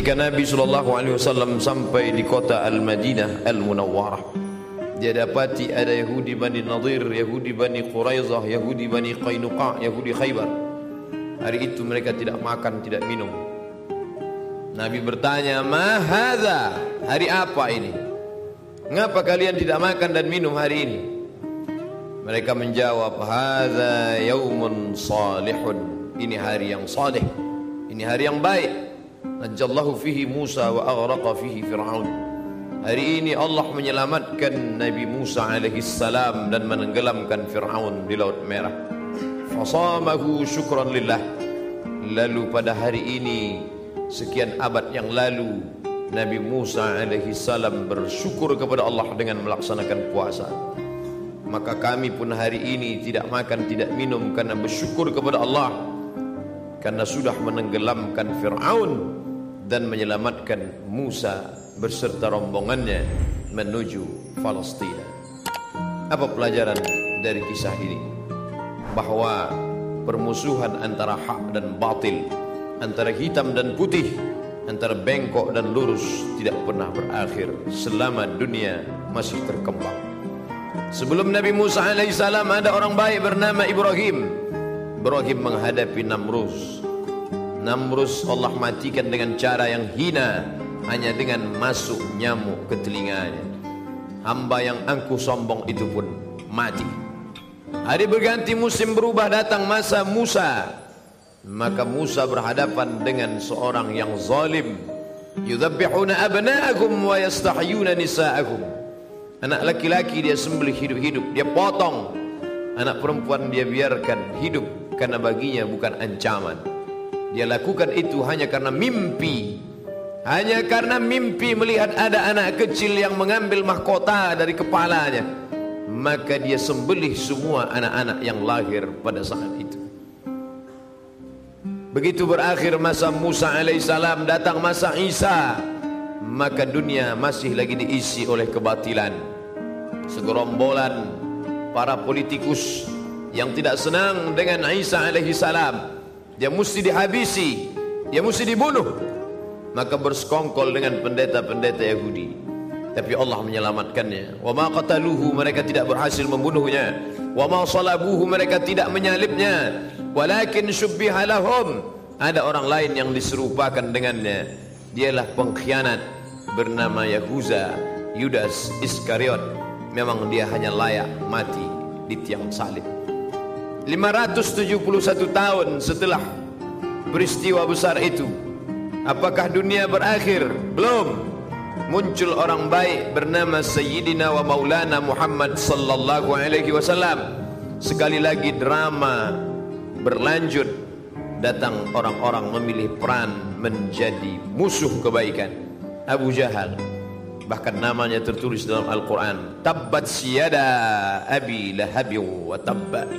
Ketika Nabi sallallahu alaihi wasallam sampai di kota Al-Madinah Al-Munawwarah, dia dapati ada Yahudi Bani Nadir, Yahudi Bani Quraizah, Yahudi Bani Qainuqa, Yahudi Khaybar. Hari itu mereka tidak makan, tidak minum. Nabi bertanya, "Ma hadza? Hari apa ini? Mengapa kalian tidak makan dan minum hari ini?" Mereka menjawab, "Hadza yaumun salihun." Ini hari yang saleh. Ini hari yang baik. Najallahu fihi Musa wa aghraqa fihi Fir'aun. Hari ini Allah menyelamatkan Nabi Musa alaihi salam dan menenggelamkan Fir'aun di Laut Merah. Fasamahu syukran lillah. Lalu pada hari ini sekian abad yang lalu Nabi Musa alaihi salam bersyukur kepada Allah dengan melaksanakan puasa. Maka kami pun hari ini tidak makan tidak minum karena bersyukur kepada Allah karena sudah menenggelamkan Fir'aun dan menyelamatkan Musa berserta rombongannya menuju Palestina. Apa pelajaran dari kisah ini? Bahawa permusuhan antara hak dan batil, antara hitam dan putih, antara bengkok dan lurus tidak pernah berakhir selama dunia masih terkembang. Sebelum Nabi Musa alaihissalam ada orang baik bernama Ibrahim. Ibrahim menghadapi Namrus. Namrus Allah matikan dengan cara yang hina hanya dengan masuk nyamuk ke telinganya. Hamba yang angkuh sombong itu pun mati. Hari berganti musim berubah datang masa Musa. Maka Musa berhadapan dengan seorang yang zalim. Yudhabbihuna abna'akum wa yastahyuna nisa'akum. Anak laki-laki dia sembelih hidup-hidup, dia potong. Anak perempuan dia biarkan hidup karena baginya bukan ancaman. Dia lakukan itu hanya karena mimpi. Hanya karena mimpi melihat ada anak kecil yang mengambil mahkota dari kepalanya. Maka dia sembelih semua anak-anak yang lahir pada saat itu. Begitu berakhir masa Musa alaihissalam datang masa Isa. Maka dunia masih lagi diisi oleh kebatilan. Segerombolan para politikus yang tidak senang dengan Isa alaihissalam dia mesti dihabisi, dia mesti dibunuh. Maka bersekongkol dengan pendeta-pendeta Yahudi. Tapi Allah menyelamatkannya. Wa ma qataluhu mereka tidak berhasil membunuhnya. Wa ma salabuhu mereka tidak menyalibnya. Walakin syubbiha lahum ada orang lain yang diserupakan dengannya. Dialah pengkhianat bernama Yahuza Yudas Iskariot. Memang dia hanya layak mati di tiang salib. 571 tahun setelah peristiwa besar itu apakah dunia berakhir? Belum. Muncul orang baik bernama Sayyidina wa Maulana Muhammad sallallahu alaihi wasallam. Sekali lagi drama berlanjut datang orang-orang memilih peran menjadi musuh kebaikan. Abu Jahal bahkan namanya tertulis dalam Al-Quran tabbat siyada abi lahabi wa tabba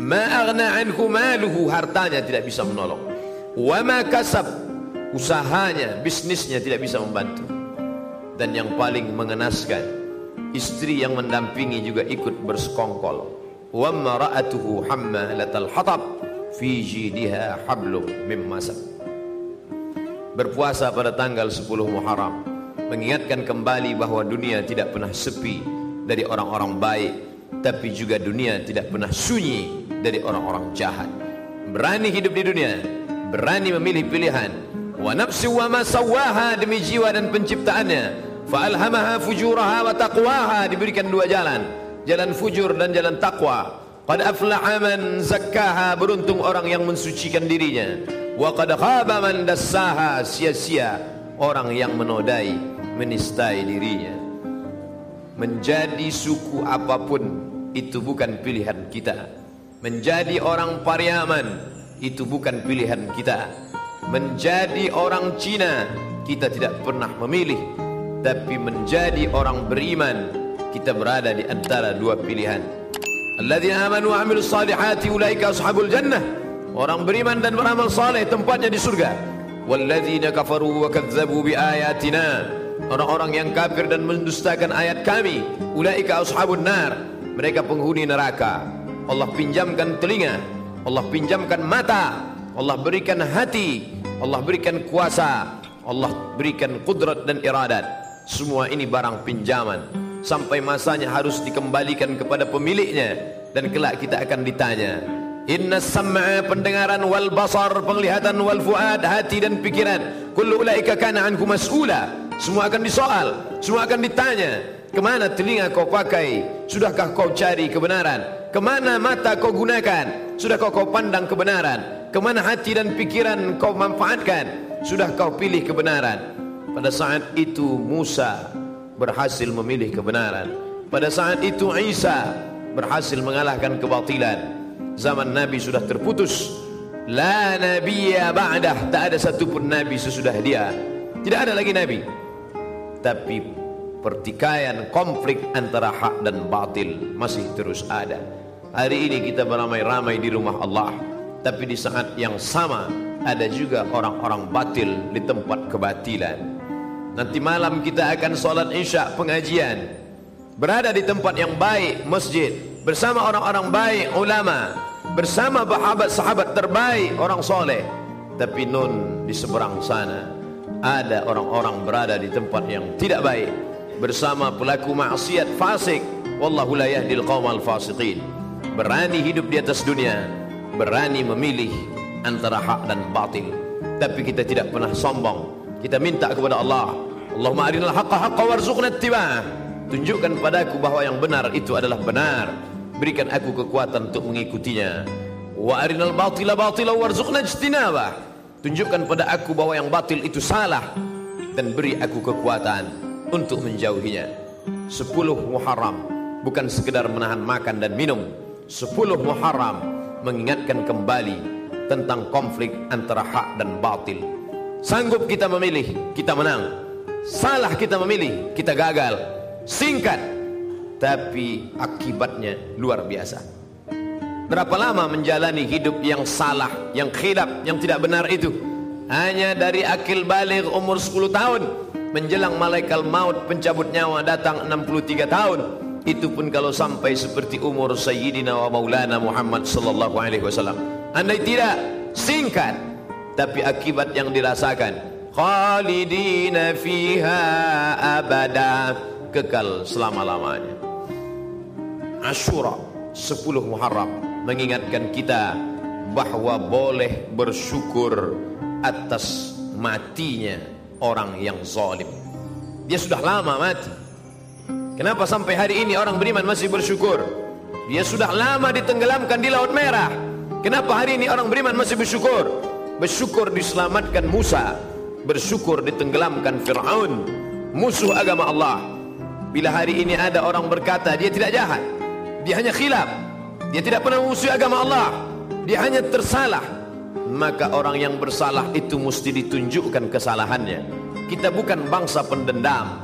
ma aghna anhu maluhu. Hartanya tidak bisa menolong. Wa ma kasab. Usahanya bisnisnya tidak bisa membantu. Dan yang paling mengenaskan istri yang mendampingi juga ikut bersekongkol. Wa mara'atuhu hammalatal hatab. Fi jidiha hablum mim masad berpuasa pada tanggal 10 Muharram mengingatkan kembali bahawa dunia tidak pernah sepi dari orang-orang baik tapi juga dunia tidak pernah sunyi dari orang-orang jahat. Berani hidup di dunia, berani memilih pilihan. Wa nafsi wa ma sawaha demi jiwa dan penciptaannya. Fa alhamaha fujuraha wa taqwaha diberikan dua jalan, jalan fujur dan jalan takwa. Qad aflaha man zakkaha beruntung orang yang mensucikan dirinya. Wa qad khaba man dassaha sia-sia orang yang menodai, menistai dirinya. Menjadi suku apapun itu bukan pilihan kita. Menjadi orang Pariaman itu bukan pilihan kita. Menjadi orang Cina kita tidak pernah memilih. Tapi menjadi orang beriman kita berada di antara dua pilihan. Alladzina amanu wa amilus salihati ulaika ashabul jannah. Orang beriman dan beramal saleh tempatnya di surga. Walladzina kafaru wa kadzdzabu bi ayatina. Orang-orang yang kafir dan mendustakan ayat kami, ulaika ashabun nar mereka penghuni neraka. Allah pinjamkan telinga, Allah pinjamkan mata, Allah berikan hati, Allah berikan kuasa, Allah berikan kudrat dan iradat. Semua ini barang pinjaman. Sampai masanya harus dikembalikan kepada pemiliknya. Dan kelak kita akan ditanya. Inna sam'a pendengaran wal basar penglihatan wal fuad hati dan pikiran. Kullu ulaika kana anku mas'ula. Semua akan disoal. Semua akan ditanya. Kemana telinga kau pakai? Sudahkah kau cari kebenaran? Kemana mata kau gunakan? Sudah kau kau pandang kebenaran? Kemana hati dan pikiran kau manfaatkan? Sudah kau pilih kebenaran? Pada saat itu Musa berhasil memilih kebenaran. Pada saat itu Isa berhasil mengalahkan kebatilan. Zaman Nabi sudah terputus. La nabiyya ba'dah. Tak ada satu pun Nabi sesudah dia. Tidak ada lagi Nabi. Tapi pertikaian konflik antara hak dan batil masih terus ada. Hari ini kita beramai-ramai di rumah Allah Tapi di saat yang sama Ada juga orang-orang batil di tempat kebatilan. Nanti malam kita akan solat isya pengajian. Berada di tempat yang baik, masjid Bersama orang-orang baik, ulama Bersama sahabat-sahabat terbaik, orang soleh. Tapi nun di seberang sana Ada orang-orang berada di tempat yang tidak baik Bersama pelaku maksiat fasik. Wallahu la yahdil qawmal fasiqin. Berani hidup di atas dunia berani memilih antara hak dan batil. Tapi kita tidak pernah sombong. Kita minta kepada Allah Allahumma arinal haqqa haqqa warzuqna ittiba'ah. Tunjukkan padaku bahawa yang benar itu adalah benar. Berikan aku kekuatan untuk mengikutinya. Wa arinal batila batila warzuqna ijtinabah. Tunjukkan pada aku bahawa yang batil itu salah. Dan beri aku kekuatan untuk menjauhinya sepuluh muharram bukan sekedar menahan makan dan minum Sepuluh Muharram mengingatkan kembali tentang konflik antara hak dan batil. Sanggup kita memilih, kita menang. Salah kita memilih, kita gagal. Singkat, tapi akibatnya luar biasa. Berapa lama menjalani hidup yang salah, yang khilaf, yang tidak benar itu? Hanya dari akil balik umur 10 tahun menjelang malaikat maut pencabut nyawa datang 63 tahun itu pun kalau sampai seperti umur Sayyidina wa Maulana Muhammad sallallahu alaihi wasallam. Andai tidak singkat tapi akibat yang dirasakan khalidina fiha abada kekal selama-lamanya. Ashura 10 Muharram mengingatkan kita bahawa boleh bersyukur atas matinya orang yang zalim. Dia sudah lama mati. Kenapa sampai hari ini orang beriman masih bersyukur? Dia sudah lama ditenggelamkan di Laut Merah. Kenapa hari ini orang beriman masih bersyukur? Bersyukur diselamatkan Musa. Bersyukur ditenggelamkan Fir'aun. Musuh agama Allah. Bila hari ini ada orang berkata dia tidak jahat. Dia hanya khilaf. Dia tidak pernah memusuhi agama Allah. Dia hanya tersalah. Maka orang yang bersalah itu mesti ditunjukkan kesalahannya. Kita bukan bangsa pendendam.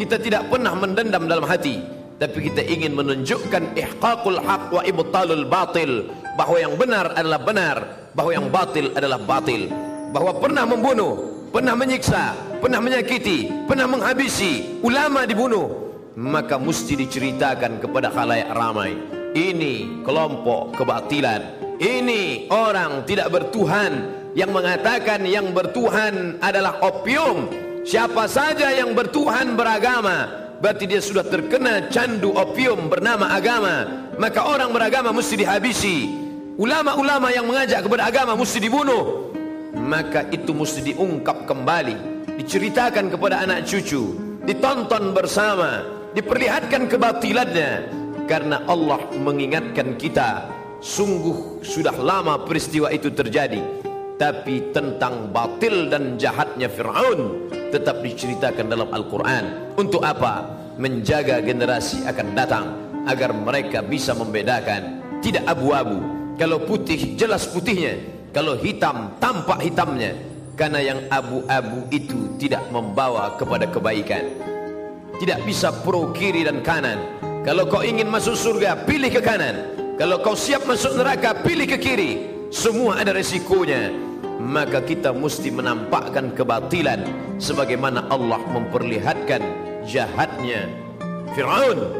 Kita tidak pernah mendendam dalam hati. Tapi kita ingin menunjukkan Ihqaqul haq wa ibtalul batil. Bahawa yang benar adalah benar Bahawa yang batil adalah batil. Bahawa pernah membunuh Pernah menyiksa Pernah menyakiti Pernah menghabisi Ulama dibunuh Maka mesti diceritakan kepada khalayak ramai. Ini kelompok kebatilan Ini orang tidak bertuhan. Yang mengatakan yang bertuhan adalah opium. Siapa saja yang bertuhan beragama Berarti dia sudah terkena candu opium bernama agama. Maka orang beragama mesti dihabisi. Ulama-ulama yang mengajak kepada agama mesti dibunuh. Maka itu mesti diungkap kembali. Diceritakan kepada anak cucu. Ditonton bersama. Diperlihatkan kebatilannya. Karena Allah mengingatkan kita Sungguh sudah lama peristiwa itu terjadi. Tapi tentang batil dan jahatnya Fir'aun tetap diceritakan dalam Al-Quran. Untuk apa? menjaga generasi akan datang agar mereka bisa membedakan. Tidak abu-abu. Kalau putih jelas putihnya. Kalau hitam tampak hitamnya. Karena yang abu-abu itu tidak membawa kepada kebaikan. Tidak bisa pro kiri dan kanan. Kalau kau ingin masuk surga pilih ke kanan kalau kau siap masuk neraka pilih ke kiri. Semua ada resikonya. Maka kita mesti menampakkan kebatilan sebagaimana Allah memperlihatkan jahatnya. Firaun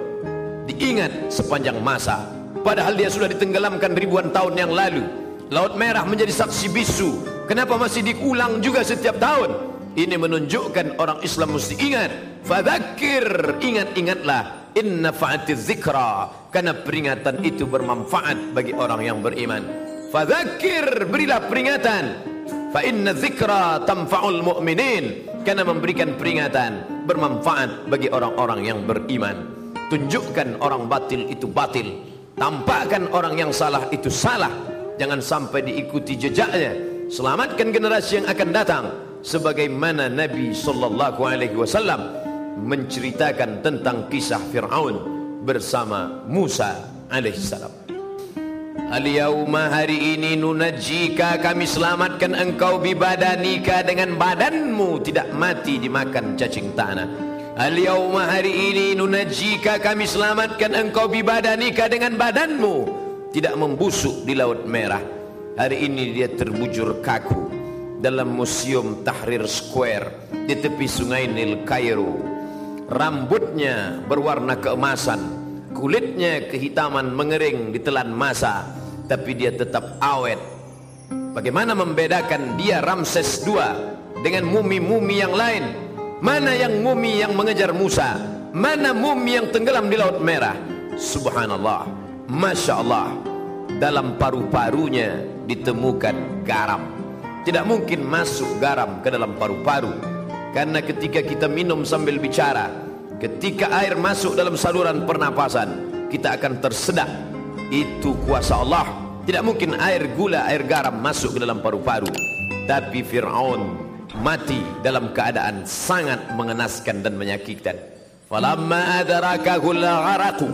diingat sepanjang masa padahal dia sudah ditenggelamkan ribuan tahun yang lalu. Laut merah menjadi saksi bisu. Kenapa masih diulang juga setiap tahun? Ini menunjukkan orang Islam mesti ingat. Fadzakir, ingat-ingatlah. Inna fa'atiz zikra. Karena peringatan itu bermanfaat bagi orang yang beriman. Fadzakir, berilah peringatan. Fa inna zikra tamfa'ul mu'minin. Karena memberikan peringatan bermanfaat bagi orang-orang yang beriman. Tunjukkan orang batil itu batil. Tampakkan orang yang salah itu salah. Jangan sampai diikuti jejaknya. Selamatkan generasi yang akan datang sebagaimana Nabi sallallahu alaihi wasallam menceritakan tentang kisah Firaun bersama Musa alaihi salam. Al-yawma hari ini nunajjika kami selamatkan engkau bibadanika dengan badanmu tidak mati dimakan cacing tanah. Al-yawma hari ini nunajjika kami selamatkan engkau bibadanika dengan badanmu tidak membusuk di laut merah. Hari ini dia terbujur kaku dalam museum Tahrir Square di tepi sungai Nil Cairo. Rambutnya berwarna keemasan, kulitnya kehitaman mengering ditelan masa, tapi dia tetap awet. Bagaimana membedakan dia Ramses II dengan mumi-mumi yang lain? Mana yang mumi yang mengejar Musa? Mana mumi yang tenggelam di Laut Merah? Subhanallah, Masya Allah, dalam paru-parunya ditemukan garam. Tidak mungkin masuk garam ke dalam paru-paru Karena ketika kita minum sambil bicara Ketika air masuk dalam saluran pernapasan Kita akan tersedak. Itu kuasa Allah. Tidak mungkin air gula, air garam masuk ke dalam paru-paru. Tapi Fir'aun mati dalam keadaan sangat mengenaskan dan menyakitkan. Falamma adarakahu la'araku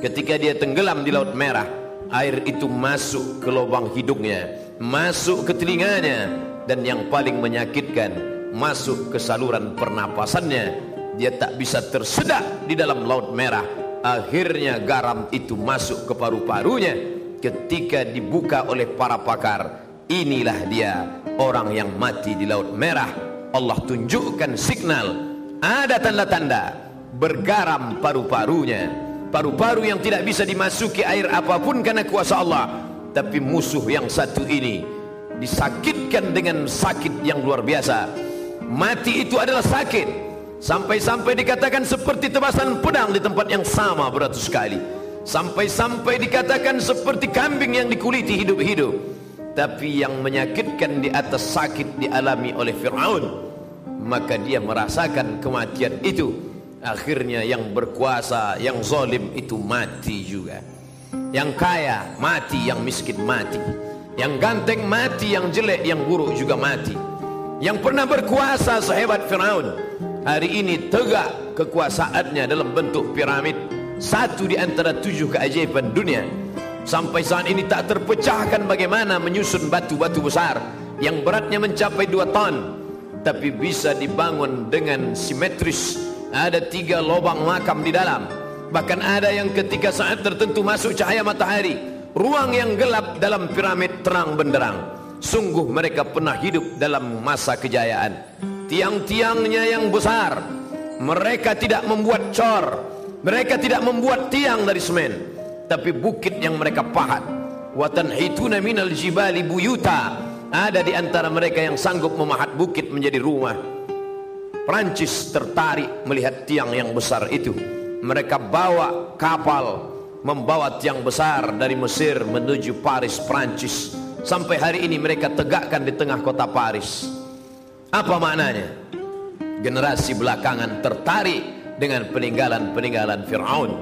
Ketika dia tenggelam di Laut Merah Air itu masuk ke lubang hidungnya masuk ke telinganya. Dan yang paling menyakitkan masuk ke saluran pernapasannya dia tak bisa tersedak di dalam laut merah. Akhirnya garam itu masuk ke paru-parunya ketika dibuka oleh para pakar. Inilah dia orang yang mati di laut merah. Allah tunjukkan signal. Ada tanda-tanda bergaram paru-parunya. Paru-paru yang tidak bisa dimasuki air apapun karena kuasa Allah. Tapi musuh yang satu ini disakitkan dengan sakit yang luar biasa mati itu adalah sakit. Sampai-sampai dikatakan seperti tebasan pedang di tempat yang sama beratus kali sampai-sampai dikatakan seperti kambing yang dikuliti hidup-hidup. Tapi yang menyakitkan di atas sakit dialami oleh Fir'aun. Maka dia merasakan kematian itu. Akhirnya yang berkuasa yang zalim itu mati juga. Yang kaya mati, yang miskin mati. Yang ganteng mati, yang jelek, yang buruk juga mati. Yang pernah berkuasa sehebat Firaun hari ini tegak kekuasaannya dalam bentuk piramid. Satu di antara tujuh keajaiban dunia. Sampai saat ini tak terpecahkan bagaimana menyusun batu-batu besar yang beratnya mencapai dua ton. Tapi bisa dibangun dengan simetris. Ada tiga lubang makam di dalam. Bahkan ada yang ketika saat tertentu masuk cahaya matahari Ruang yang gelap dalam piramid terang benderang Sungguh mereka pernah hidup dalam masa kejayaan. Tiang-tiangnya yang besar. Mereka tidak membuat cor. Mereka tidak membuat tiang dari semen. Tapi bukit yang mereka pahat. Watan hituna minal jibali buyuta. Ada di antara mereka yang sanggup memahat bukit menjadi rumah. Prancis tertarik melihat tiang yang besar itu. Mereka bawa kapal membawa tiang besar dari Mesir menuju Paris Prancis sampai hari ini mereka tegakkan di tengah kota Paris. Apa maknanya? Generasi belakangan tertarik dengan peninggalan-peninggalan Fir'aun.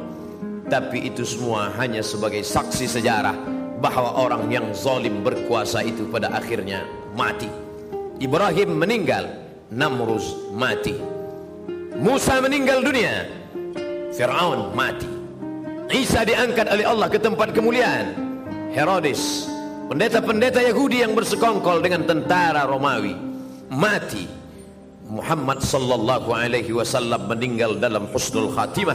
Tapi itu semua hanya sebagai saksi sejarah bahawa orang yang zalim berkuasa itu pada akhirnya mati. Ibrahim meninggal Namruz mati. Musa meninggal dunia Fir'aun mati. Isa diangkat oleh Allah ke tempat kemuliaan Herodes Pendeta-pendeta Yahudi yang bersekongkol dengan tentara Romawi. Mati. Muhammad sallallahu alaihi wasallam meninggal dalam husnul khatimah.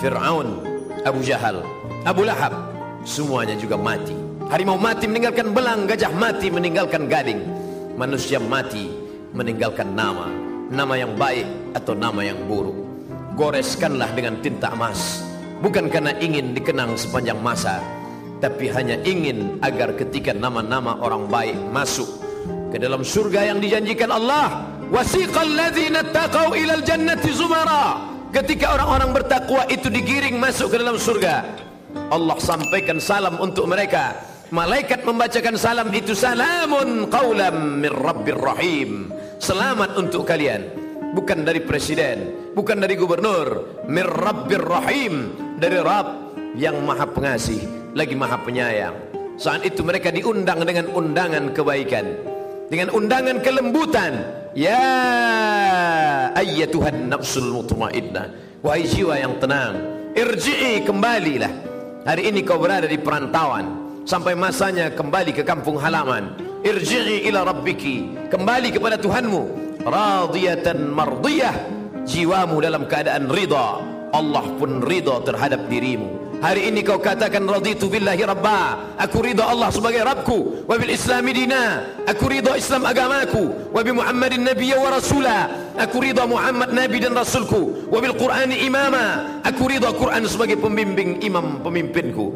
Fir'aun Abu Jahal Abu Lahab Semuanya juga mati. Harimau mati meninggalkan belang Gajah mati meninggalkan gading. Manusia mati meninggalkan nama. Nama yang baik atau nama yang buruk. Goreskanlah dengan tinta emas. Bukan karena ingin dikenang sepanjang masa tapi hanya ingin agar ketika nama-nama orang baik masuk ke dalam surga yang dijanjikan Allah wasiqal ladzina taqau ilal jannati zumara. Ketika orang-orang bertakwa itu digiring masuk ke dalam surga Allah sampaikan salam untuk mereka. Malaikat membacakan salam itu salamun qaulam mir rabbir rahim. Selamat untuk kalian. Bukan dari presiden bukan dari gubernur. Mir rabbir rahim. Dari rabb yang maha pengasih lagi maha penyayang. Saat itu mereka diundang dengan undangan kebaikan. Dengan undangan kelembutan. Ya ayyatuhan nafsul mutmainnah. Wahai jiwa yang tenang irji'i kembalilah. Hari ini kau berada di perantauan. Sampai masanya kembali ke kampung halaman. Irji'i ila rabbiki. Kembali kepada Tuhanmu. Radiyatan mardiyah. Jiwamu dalam keadaan ridha. Allah pun ridha terhadap dirimu hari ini kau katakan raditu billahi rabba. Aku ridha Allah sebagai Rabbku. Wa bil islami dina. Aku ridha Islam agamaku. Wa bi Muhammadin nabiyya wa rasula. Aku ridha Muhammad nabi dan rasulku. Wa bil Qur'ani imama. Aku ridha Quran sebagai pembimbing imam pemimpinku.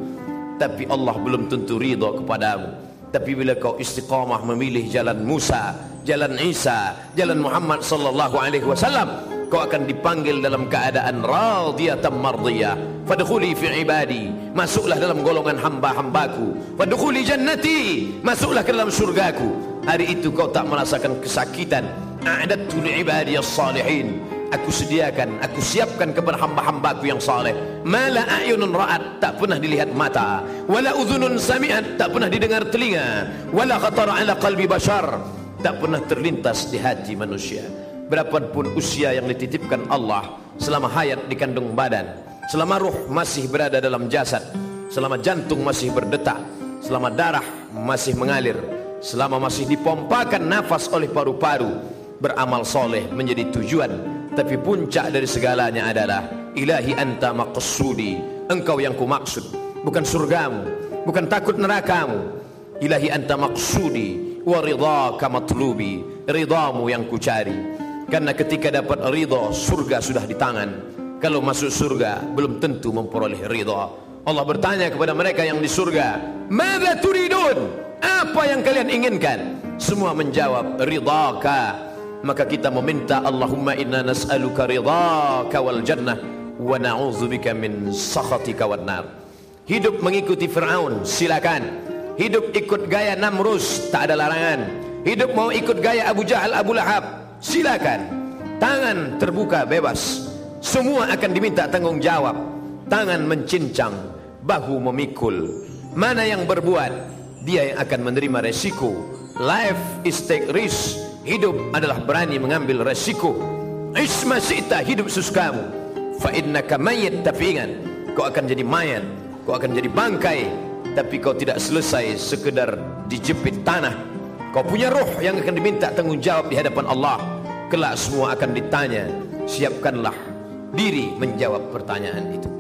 Tapi Allah belum tentu ridha kepadamu. Tapi bila kau istiqamah memilih jalan Musa jalan Isa jalan Muhammad sallallahu alaihi wasallam kau akan dipanggil dalam keadaan radiyatan mardiyah fadkhuli fi ibadi. Masuklah dalam golongan hamba-hambaku. Fadkhuli jannati. Masuklah ke dalam surgaku hari itu kau tak merasakan kesakitan. A'dadtu li ibadi as-salihin. Aku sediakan, aku siapkan kepada hamba-hambaku yang saleh. Mala a'yunun ra'at, tak pernah dilihat mata. Wala udhunun sami'at, tak pernah didengar telinga. Wala khatara ala qalbi bashar, tak pernah terlintas di hati manusia. Berapapun usia yang dititipkan Allah selama hayat di kandung badan, selama ruh masih berada dalam jasad, selama jantung masih berdetak, selama darah masih mengalir, selama masih dipompakan nafas oleh paru-paru, beramal soleh menjadi tujuan. Tapi puncak dari segalanya adalah ilahi anta maqsudi engkau yang ku maksud bukan surgamu bukan takut nerakamu. Ilahi anta maqsudi wa ridhaka matlubi ridhamu yang ku cari. Karena ketika dapat ridha surga sudah di tangan kalau masuk surga belum tentu memperoleh ridha. Allah bertanya kepada mereka yang di surga madza turidun? Apa yang kalian inginkan? Semua menjawab ridhaka. Maka kita meminta Allahumma inna nas'aluka ridhaka wal jannah wa na'udzubika min sakhatika wan nar. Hidup mengikuti Firaun silakan. Hidup ikut gaya Namrus tak ada larangan. Hidup mau ikut gaya Abu Jahal Abu Lahab silakan. Tangan terbuka bebas semua akan diminta tanggung jawab tangan mencincang bahu memikul. Mana yang berbuat dia yang akan menerima resiko. Life is take risk. Hidup adalah berani mengambil resiko. Isma sita hidup suskamu fa innaka mayyit tapi ingat kau akan jadi mayat kau akan jadi bangkai. Tapi kau tidak selesai sekedar dijepit tanah. Kau punya roh yang akan diminta tanggungjawab di hadapan Allah. Kelak semua akan ditanya siapkanlah diri menjawab pertanyaan itu